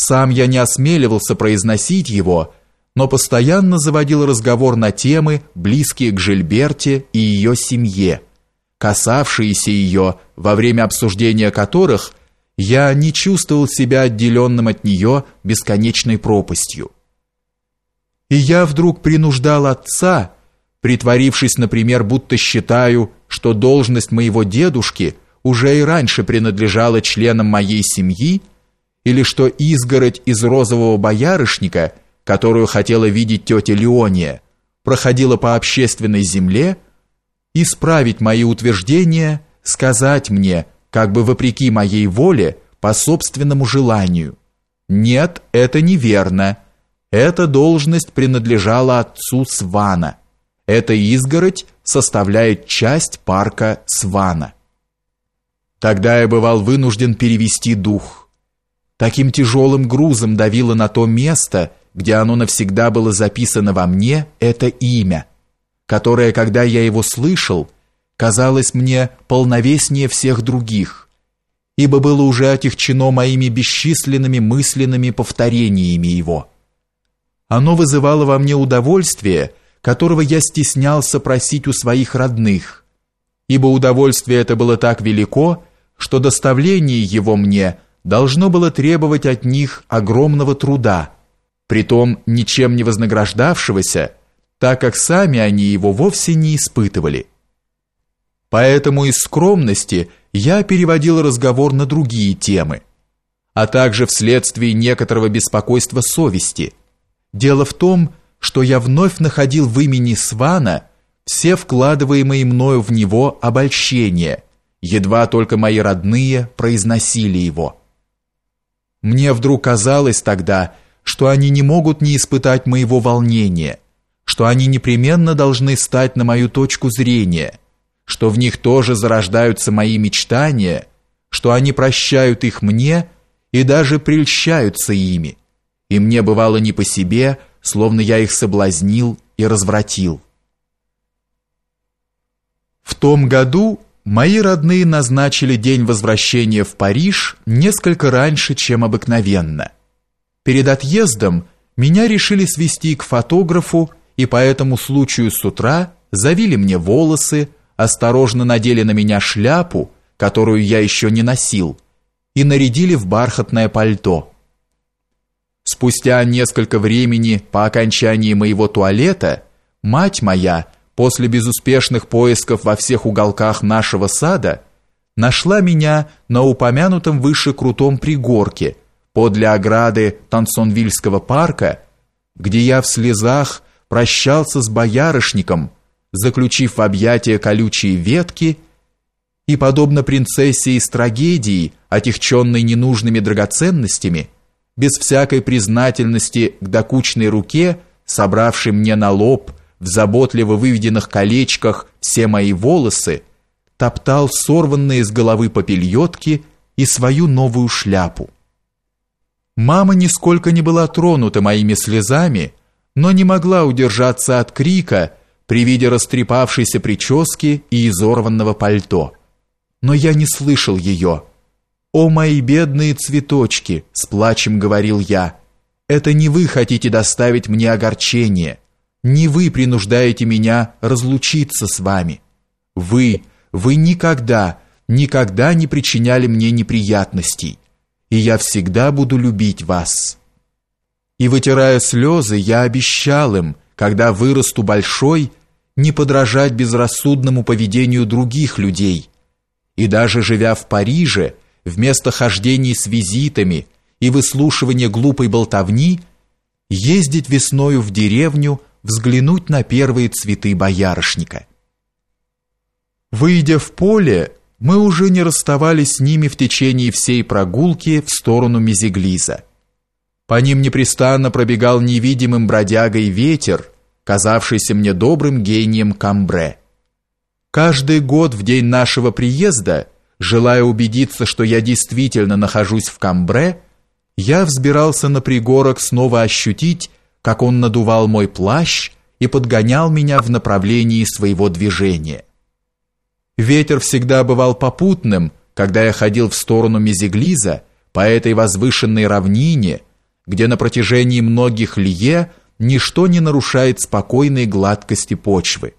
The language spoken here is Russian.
Сам я не осмеливался произносить его, но постоянно заводил разговор на темы, близкие к Жильберте и ее семье, касавшиеся ее, во время обсуждения которых я не чувствовал себя отделенным от нее бесконечной пропастью. И я вдруг принуждал отца, притворившись, например, будто считаю, что должность моего дедушки уже и раньше принадлежала членам моей семьи, или что изгородь из розового боярышника, которую хотела видеть тетя Леония, проходила по общественной земле, исправить мои утверждения, сказать мне, как бы вопреки моей воле, по собственному желанию. Нет, это неверно. Эта должность принадлежала отцу Свана. Эта изгородь составляет часть парка Свана. Тогда я бывал вынужден перевести дух. Таким тяжелым грузом давило на то место, где оно навсегда было записано во мне, это имя, которое, когда я его слышал, казалось мне полновеснее всех других, ибо было уже отягчено моими бесчисленными мысленными повторениями его. Оно вызывало во мне удовольствие, которого я стеснялся просить у своих родных, ибо удовольствие это было так велико, что доставление его мне должно было требовать от них огромного труда, притом ничем не вознаграждавшегося, так как сами они его вовсе не испытывали. Поэтому из скромности я переводил разговор на другие темы, а также вследствие некоторого беспокойства совести. Дело в том, что я вновь находил в имени Свана все вкладываемые мною в него обольщения, едва только мои родные произносили его. Мне вдруг казалось тогда, что они не могут не испытать моего волнения, что они непременно должны стать на мою точку зрения, что в них тоже зарождаются мои мечтания, что они прощают их мне и даже прельщаются ими, и мне бывало не по себе, словно я их соблазнил и развратил. В том году мои родные назначили день возвращения в Париж несколько раньше, чем обыкновенно. Перед отъездом меня решили свести к фотографу и по этому случаю с утра завили мне волосы, осторожно надели на меня шляпу, которую я еще не носил, и нарядили в бархатное пальто. Спустя несколько времени по окончании моего туалета мать моя, после безуспешных поисков во всех уголках нашего сада, нашла меня на упомянутом выше крутом пригорке подле ограды Тансонвильского парка, где я в слезах прощался с боярышником, заключив в объятия колючие ветки и, подобно принцессе из трагедии, отягченной ненужными драгоценностями, без всякой признательности к докучной руке, собравшей мне на лоб в заботливо выведенных колечках все мои волосы, топтал сорванные с головы попельотки и свою новую шляпу. Мама нисколько не была тронута моими слезами, но не могла удержаться от крика при виде растрепавшейся прически и изорванного пальто. Но я не слышал ее. «О, мои бедные цветочки!» — с плачем говорил я. «Это не вы хотите доставить мне огорчение. Не вы принуждаете меня разлучиться с вами. Вы, вы никогда, никогда не причиняли мне неприятностей, и я всегда буду любить вас». И, вытирая слезы, я обещал им, когда вырасту большой, не подражать безрассудному поведению других людей, и даже живя в Париже, вместо хождений с визитами и выслушивания глупой болтовни, ездить весною в деревню, взглянуть на первые цветы боярышника. Выйдя в поле, мы уже не расставались с ними в течение всей прогулки в сторону Мезиглиза. По ним непрестанно пробегал невидимым бродягой ветер, казавшийся мне добрым гением Камбре. Каждый год в день нашего приезда Желая убедиться, что я действительно нахожусь в Камбре, я взбирался на пригорок снова ощутить, как он надувал мой плащ и подгонял меня в направлении своего движения. Ветер всегда бывал попутным, когда я ходил в сторону Мезиглиза по этой возвышенной равнине, где на протяжении многих лье ничто не нарушает спокойной гладкости почвы.